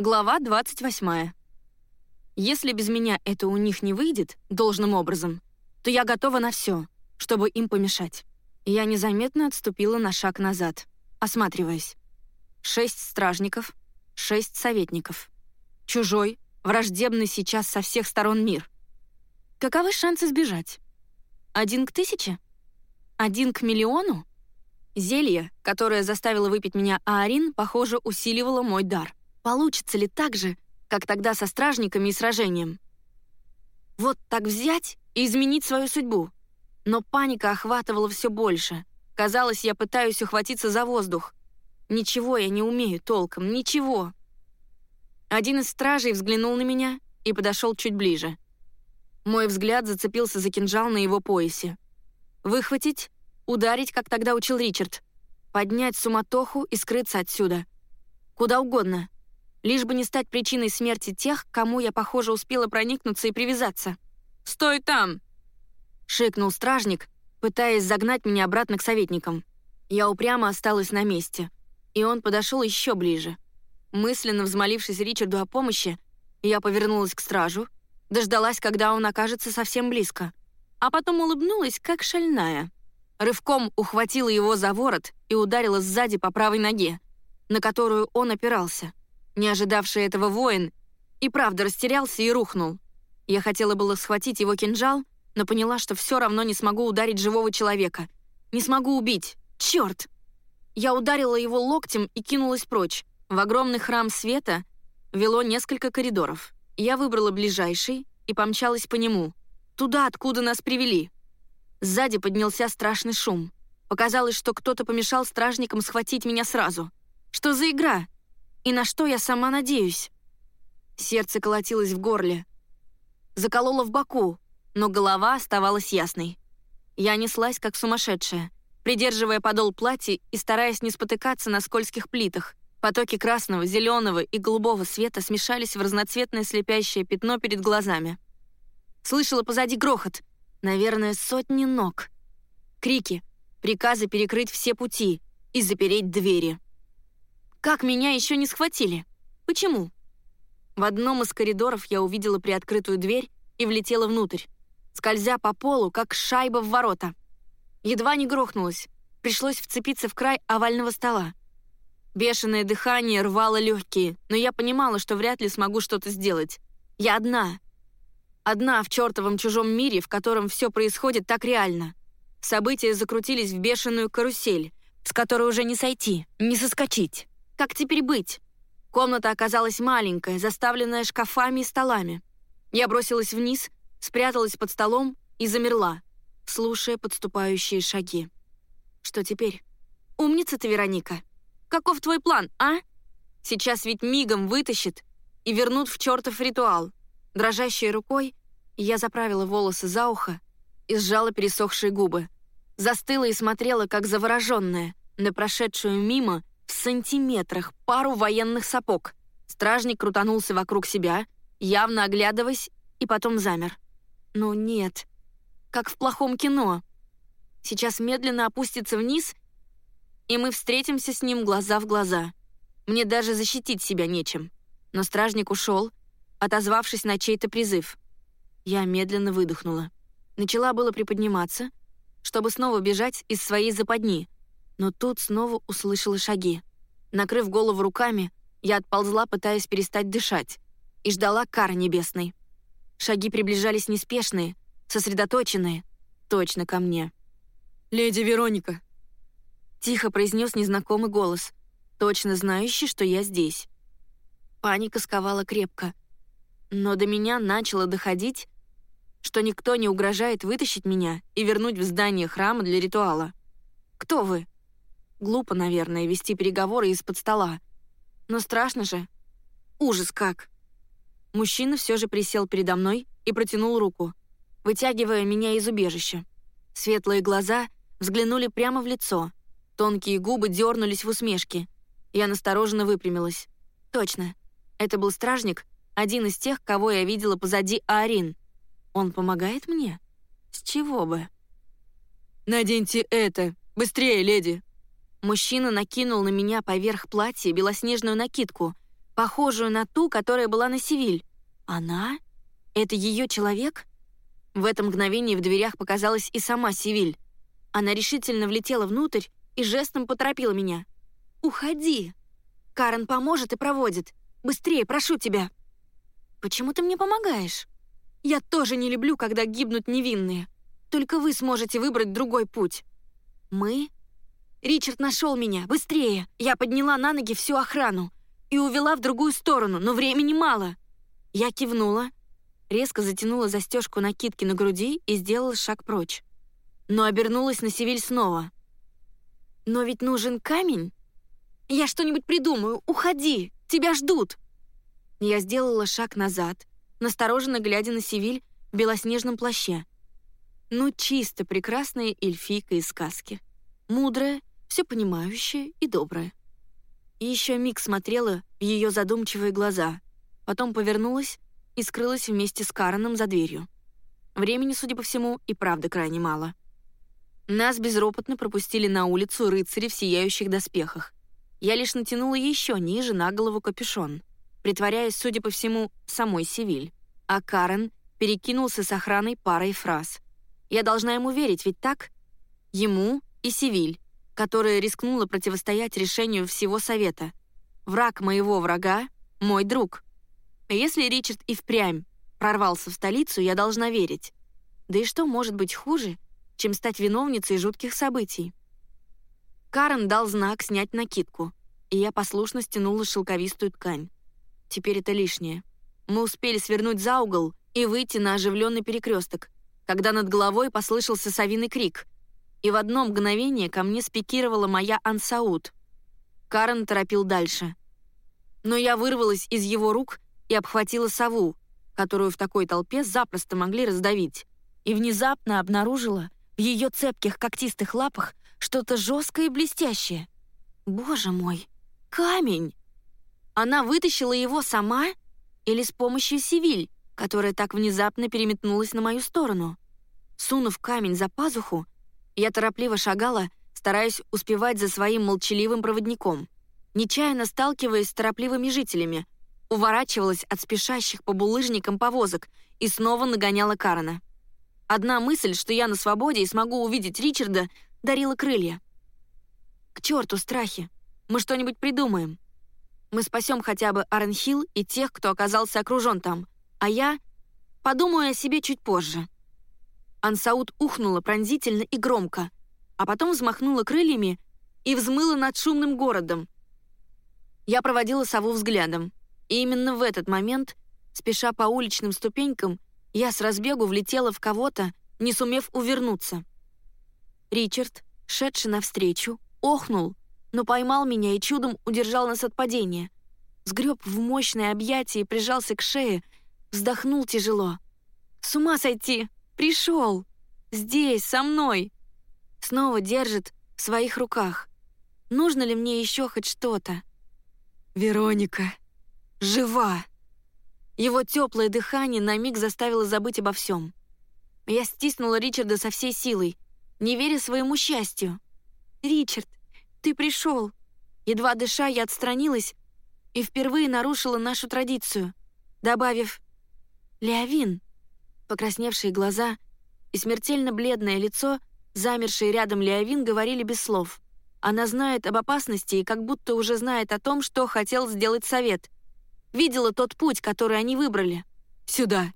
Глава 28. Если без меня это у них не выйдет должным образом, то я готова на все, чтобы им помешать. Я незаметно отступила на шаг назад, осматриваясь. Шесть стражников, шесть советников. Чужой, враждебный сейчас со всех сторон мир. Каковы шансы сбежать? Один к тысяче? Один к миллиону? Зелье, которое заставило выпить меня Аарин, похоже, усиливало мой дар. Получится ли так же, как тогда со стражниками и сражением? Вот так взять и изменить свою судьбу. Но паника охватывала все больше. Казалось, я пытаюсь ухватиться за воздух. Ничего я не умею толком, ничего. Один из стражей взглянул на меня и подошел чуть ближе. Мой взгляд зацепился за кинжал на его поясе. Выхватить, ударить, как тогда учил Ричард. Поднять суматоху и скрыться отсюда. Куда угодно — лишь бы не стать причиной смерти тех, кому я, похоже, успела проникнуться и привязаться. «Стой там!» — шикнул стражник, пытаясь загнать меня обратно к советникам. Я упрямо осталась на месте, и он подошел еще ближе. Мысленно взмолившись Ричарду о помощи, я повернулась к стражу, дождалась, когда он окажется совсем близко, а потом улыбнулась, как шальная. Рывком ухватила его за ворот и ударила сзади по правой ноге, на которую он опирался — не ожидавший этого воин, и правда растерялся и рухнул. Я хотела было схватить его кинжал, но поняла, что все равно не смогу ударить живого человека. Не смогу убить. Черт! Я ударила его локтем и кинулась прочь. В огромный храм света вело несколько коридоров. Я выбрала ближайший и помчалась по нему. Туда, откуда нас привели. Сзади поднялся страшный шум. Показалось, что кто-то помешал стражникам схватить меня сразу. Что за игра? И на что я сама надеюсь? Сердце колотилось в горле. Закололо в боку, но голова оставалась ясной. Я неслась, как сумасшедшая, придерживая подол платья и стараясь не спотыкаться на скользких плитах. Потоки красного, зеленого и голубого света смешались в разноцветное слепящее пятно перед глазами. Слышала позади грохот. Наверное, сотни ног. Крики, приказы перекрыть все пути и запереть двери. Как меня еще не схватили? Почему? В одном из коридоров я увидела приоткрытую дверь и влетела внутрь, скользя по полу, как шайба в ворота. Едва не грохнулась, пришлось вцепиться в край овального стола. Бешеное дыхание рвало легкие, но я понимала, что вряд ли смогу что-то сделать. Я одна. Одна в чертовом чужом мире, в котором все происходит так реально. События закрутились в бешеную карусель, с которой уже не сойти, не соскочить. Как теперь быть? Комната оказалась маленькая, заставленная шкафами и столами. Я бросилась вниз, спряталась под столом и замерла, слушая подступающие шаги. Что теперь? Умница ты, Вероника. Каков твой план, а? Сейчас ведь мигом вытащит и вернут в чертов ритуал. Дрожащей рукой я заправила волосы за ухо и сжала пересохшие губы. Застыла и смотрела, как завороженная, на прошедшую мимо в сантиметрах пару военных сапог. Стражник крутанулся вокруг себя, явно оглядываясь, и потом замер. Ну нет, как в плохом кино. Сейчас медленно опустится вниз, и мы встретимся с ним глаза в глаза. Мне даже защитить себя нечем. Но стражник ушел, отозвавшись на чей-то призыв. Я медленно выдохнула. Начала было приподниматься, чтобы снова бежать из своей западни — но тут снова услышала шаги. Накрыв голову руками, я отползла, пытаясь перестать дышать, и ждала кары небесной. Шаги приближались неспешные, сосредоточенные, точно ко мне. «Леди Вероника!» Тихо произнес незнакомый голос, точно знающий, что я здесь. Паника сковала крепко, но до меня начало доходить, что никто не угрожает вытащить меня и вернуть в здание храма для ритуала. «Кто вы?» Глупо, наверное, вести переговоры из-под стола. Но страшно же. Ужас как. Мужчина все же присел передо мной и протянул руку, вытягивая меня из убежища. Светлые глаза взглянули прямо в лицо. Тонкие губы дернулись в усмешке. Я настороженно выпрямилась. Точно. Это был стражник, один из тех, кого я видела позади Арин. Он помогает мне? С чего бы? «Наденьте это! Быстрее, леди!» Мужчина накинул на меня поверх платья белоснежную накидку, похожую на ту, которая была на Севиль. Она? Это ее человек? В это мгновение в дверях показалась и сама Севиль. Она решительно влетела внутрь и жестом поторопила меня. «Уходи! Карен поможет и проводит. Быстрее, прошу тебя!» «Почему ты мне помогаешь?» «Я тоже не люблю, когда гибнут невинные. Только вы сможете выбрать другой путь». «Мы?» «Ричард нашел меня. Быстрее!» Я подняла на ноги всю охрану и увела в другую сторону, но времени мало. Я кивнула, резко затянула застежку накидки на груди и сделала шаг прочь. Но обернулась на Севиль снова. «Но ведь нужен камень?» «Я что-нибудь придумаю. Уходи! Тебя ждут!» Я сделала шаг назад, настороженно глядя на Севиль в белоснежном плаще. Ну, чисто прекрасная эльфийка из сказки. Мудрая, все понимающая и добрая. И еще миг смотрела в ее задумчивые глаза, потом повернулась и скрылась вместе с Кареном за дверью. Времени, судя по всему, и правда крайне мало. Нас безропотно пропустили на улицу рыцари в сияющих доспехах, я лишь натянула еще ниже на голову капюшон, притворяясь, судя по всему, самой Севиль. А Карен перекинулся с охраной парой фраз. Я должна ему верить, ведь так? Ему и Севиль, которая рискнула противостоять решению всего Совета. Враг моего врага — мой друг. Если Ричард и впрямь прорвался в столицу, я должна верить. Да и что может быть хуже, чем стать виновницей жутких событий? Карен дал знак снять накидку, и я послушно стянула шелковистую ткань. Теперь это лишнее. Мы успели свернуть за угол и выйти на оживленный перекресток, когда над головой послышался совиный крик, и в одно мгновение ко мне спикировала моя Ансаут. Карен торопил дальше. Но я вырвалась из его рук и обхватила сову, которую в такой толпе запросто могли раздавить, и внезапно обнаружила в ее цепких когтистых лапах что-то жесткое и блестящее. Боже мой, камень! Она вытащила его сама или с помощью Сивиль, которая так внезапно переметнулась на мою сторону? Сунув камень за пазуху, я торопливо шагала, стараясь успевать за своим молчаливым проводником. Нечаянно сталкиваясь с торопливыми жителями, уворачивалась от спешащих по булыжникам повозок и снова нагоняла Карена. Одна мысль, что я на свободе и смогу увидеть Ричарда, дарила крылья. К черту страхи. Мы что-нибудь придумаем. Мы спасем хотя бы Аренхилл и тех, кто оказался окружен там, а я подумаю о себе чуть позже. Ансаут ухнула пронзительно и громко, а потом взмахнула крыльями и взмыла над шумным городом. Я проводила сову взглядом, и именно в этот момент, спеша по уличным ступенькам, я с разбегу влетела в кого-то, не сумев увернуться. Ричард, шедший навстречу, охнул, но поймал меня и чудом удержал нас от падения. Сгреб в мощное объятие и прижался к шее, вздохнул тяжело. «С ума сойти! Пришел! Здесь, со мной!» Снова держит в своих руках. Нужно ли мне еще хоть что-то? «Вероника! Жива!» Его теплое дыхание на миг заставило забыть обо всем. Я стиснула Ричарда со всей силой — не веря своему счастью. «Ричард, ты пришел!» Едва дыша, я отстранилась и впервые нарушила нашу традицию, добавив «Леовин». Покрасневшие глаза и смертельно бледное лицо, замершие рядом Леовин, говорили без слов. Она знает об опасности и как будто уже знает о том, что хотел сделать совет. Видела тот путь, который они выбрали. «Сюда!»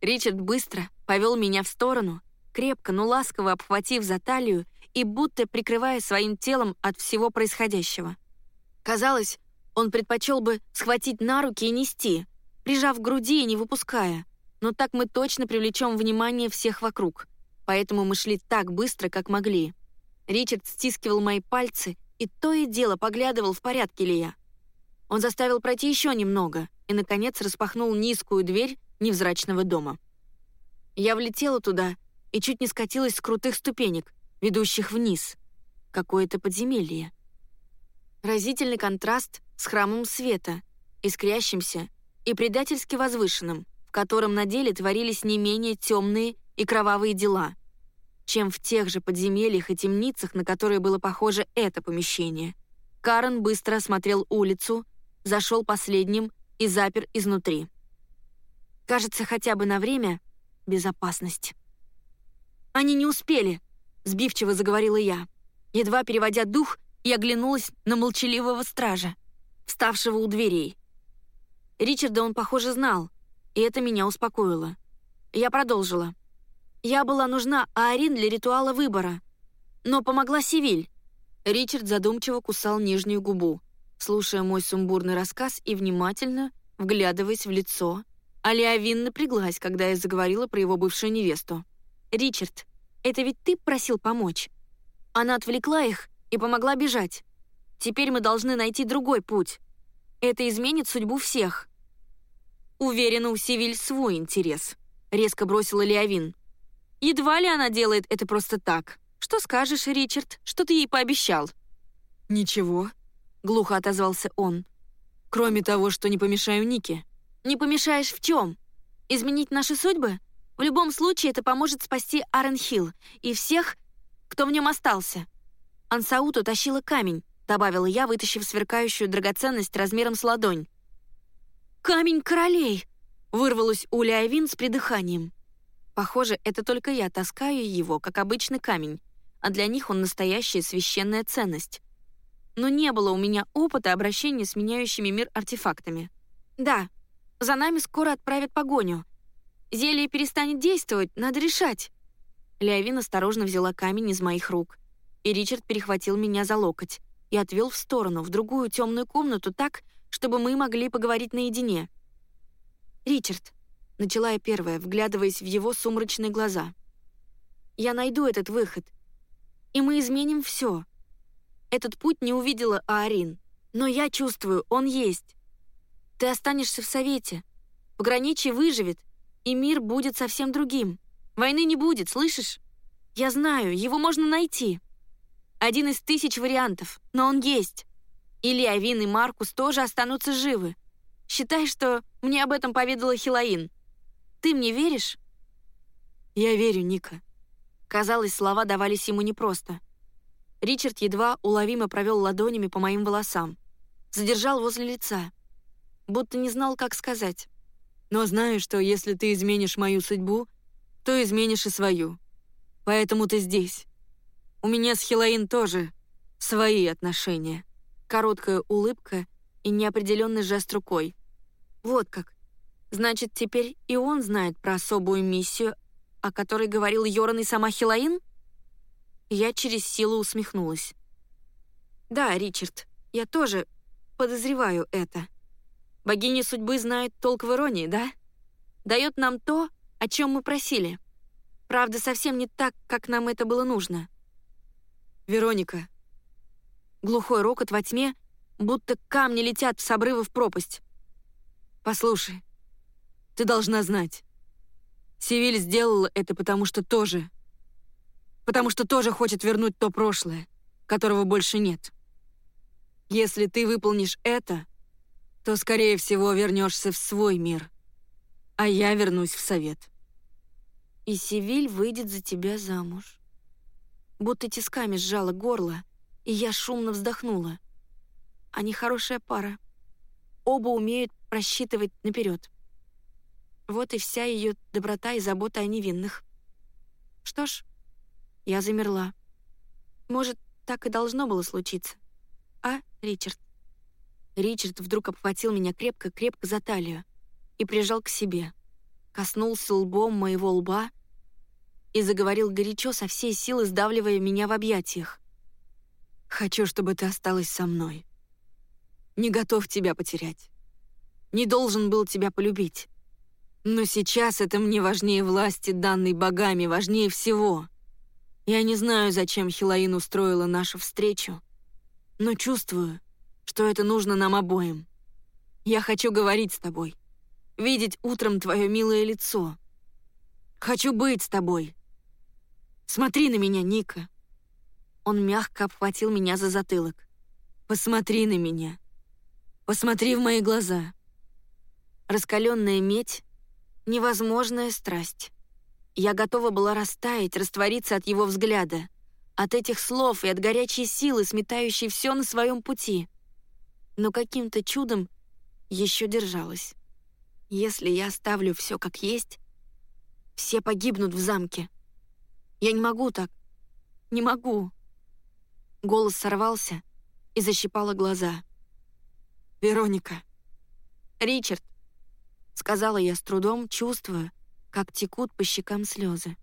Ричард быстро повел меня в сторону, крепко, но ласково обхватив за талию и будто прикрывая своим телом от всего происходящего. Казалось, он предпочел бы схватить на руки и нести, прижав к груди и не выпуская. Но так мы точно привлечем внимание всех вокруг. Поэтому мы шли так быстро, как могли. Ричард стискивал мои пальцы и то и дело поглядывал, в порядке ли я. Он заставил пройти еще немного и, наконец, распахнул низкую дверь невзрачного дома. Я влетела туда — и чуть не скатилась с крутых ступенек, ведущих вниз. Какое-то подземелье. Разительный контраст с храмом света, искрящимся и предательски возвышенным, в котором на деле творились не менее темные и кровавые дела, чем в тех же подземельях и темницах, на которые было похоже это помещение. Карен быстро осмотрел улицу, зашел последним и запер изнутри. Кажется, хотя бы на время — безопасность. «Они не успели», — сбивчиво заговорила я. Едва переводя дух, я оглянулась на молчаливого стража, вставшего у дверей. Ричарда он, похоже, знал, и это меня успокоило. Я продолжила. Я была нужна Аарин для ритуала выбора, но помогла Сивиль. Ричард задумчиво кусал нижнюю губу, слушая мой сумбурный рассказ и внимательно вглядываясь в лицо. Алиавин напряглась, когда я заговорила про его бывшую невесту. «Ричард, это ведь ты просил помочь?» Она отвлекла их и помогла бежать. Теперь мы должны найти другой путь. Это изменит судьбу всех. Уверена, у Сивиль свой интерес. Резко бросила Леовин. Едва ли она делает это просто так. Что скажешь, Ричард, что ты ей пообещал? Ничего, глухо отозвался он. Кроме того, что не помешаю Нике. Не помешаешь в чем? Изменить наши судьбы? В любом случае это поможет спасти Арен Хилл и всех, кто в нем остался. Ансаут утащила камень, добавила я, вытащив сверкающую драгоценность размером с ладонь. «Камень королей!» — вырвалась у Лиавин с придыханием. Похоже, это только я таскаю его, как обычный камень, а для них он настоящая священная ценность. Но не было у меня опыта обращения с меняющими мир артефактами. Да, за нами скоро отправят погоню. Зелье перестанет действовать, надо решать. Леовин осторожно взяла камень из моих рук, и Ричард перехватил меня за локоть и отвел в сторону, в другую темную комнату так, чтобы мы могли поговорить наедине. «Ричард», — начала я первая, вглядываясь в его сумрачные глаза, — «я найду этот выход, и мы изменим все. Этот путь не увидела Аарин, но я чувствую, он есть. Ты останешься в Совете, пограничье выживет, и мир будет совсем другим». Войны не будет, слышишь? Я знаю, его можно найти. Один из тысяч вариантов, но он есть. Или Авин и Маркус тоже останутся живы. Считай, что мне об этом поведала Хилаин. Ты мне веришь? Я верю, Ника. Казалось, слова давались ему непросто. Ричард едва уловимо провел ладонями по моим волосам. Задержал возле лица. Будто не знал, как сказать. Но знаю, что если ты изменишь мою судьбу, то изменишь и свою. Поэтому ты здесь. У меня с Хилаин тоже свои отношения. Короткая улыбка и неопределенный жест рукой. Вот как. Значит, теперь и он знает про особую миссию, о которой говорил Йоран и сама Хилаин? Я через силу усмехнулась. Да, Ричард, я тоже подозреваю это. Богиня судьбы знает толк в иронии, да? Дает нам то, о чем мы просили. Правда, совсем не так, как нам это было нужно. Вероника. Глухой рокот во тьме, будто камни летят с обрыва в пропасть. Послушай, ты должна знать. Севиль сделала это потому что тоже... Потому что тоже хочет вернуть то прошлое, которого больше нет. Если ты выполнишь это, то, скорее всего, вернешься в свой мир — а я вернусь в совет. И Севиль выйдет за тебя замуж. Будто тисками сжала горло, и я шумно вздохнула. Они хорошая пара. Оба умеют просчитывать наперед. Вот и вся ее доброта и забота о невинных. Что ж, я замерла. Может, так и должно было случиться. А, Ричард? Ричард вдруг обхватил меня крепко-крепко за талию и прижал к себе. Коснулся лбом моего лба и заговорил горячо со всей силы, сдавливая меня в объятиях. «Хочу, чтобы ты осталась со мной. Не готов тебя потерять. Не должен был тебя полюбить. Но сейчас это мне важнее власти, данной богами, важнее всего. Я не знаю, зачем Хилаин устроила нашу встречу, но чувствую, что это нужно нам обоим. Я хочу говорить с тобой видеть утром твое милое лицо. Хочу быть с тобой. Смотри на меня, Ника». Он мягко обхватил меня за затылок. «Посмотри на меня. Посмотри в мои глаза». Раскаленная медь — невозможная страсть. Я готова была растаять, раствориться от его взгляда, от этих слов и от горячей силы, сметающей все на своем пути. Но каким-то чудом еще держалась. Если я оставлю все как есть, все погибнут в замке. Я не могу так. Не могу. Голос сорвался и защипало глаза. «Вероника!» «Ричард!» — сказала я с трудом, чувствуя, как текут по щекам слезы.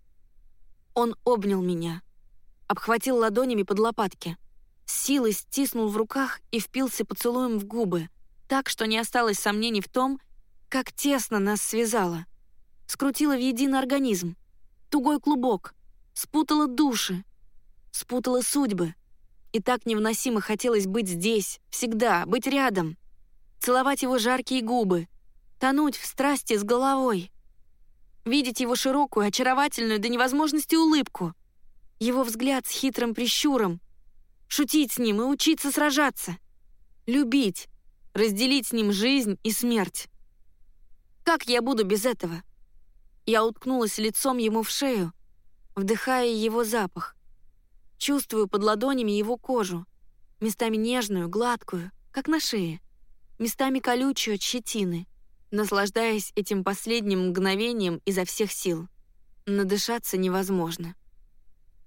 Он обнял меня, обхватил ладонями под лопатки, с силой стиснул в руках и впился поцелуем в губы, так, что не осталось сомнений в том, как тесно нас связало. Скрутило в единый организм, тугой клубок, спутало души, спутало судьбы — и так невыносимо хотелось быть здесь, всегда, быть рядом. Целовать его жаркие губы, тонуть в страсти с головой. Видеть его широкую, очаровательную до невозможности улыбку. Его взгляд с хитрым прищуром. Шутить с ним и учиться сражаться. Любить, разделить с ним жизнь и смерть. Как я буду без этого? Я уткнулась лицом ему в шею, вдыхая его запах. Чувствую под ладонями его кожу, местами нежную, гладкую, как на шее, местами колючую от щетины, наслаждаясь этим последним мгновением изо всех сил. Надышаться невозможно.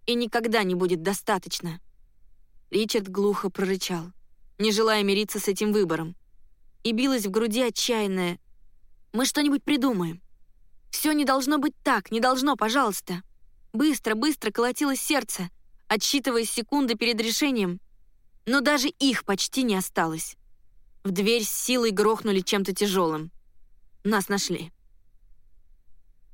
И никогда не будет достаточно. Ричард глухо прорычал, не желая мириться с этим выбором. И билась в груди отчаянная «Мы что-нибудь придумаем. Все не должно быть так, не должно, пожалуйста». Быстро, быстро колотилось сердце — отсчитывая секунды перед решением, но даже их почти не осталось. В дверь с силой грохнули чем-то тяжелым. Нас нашли.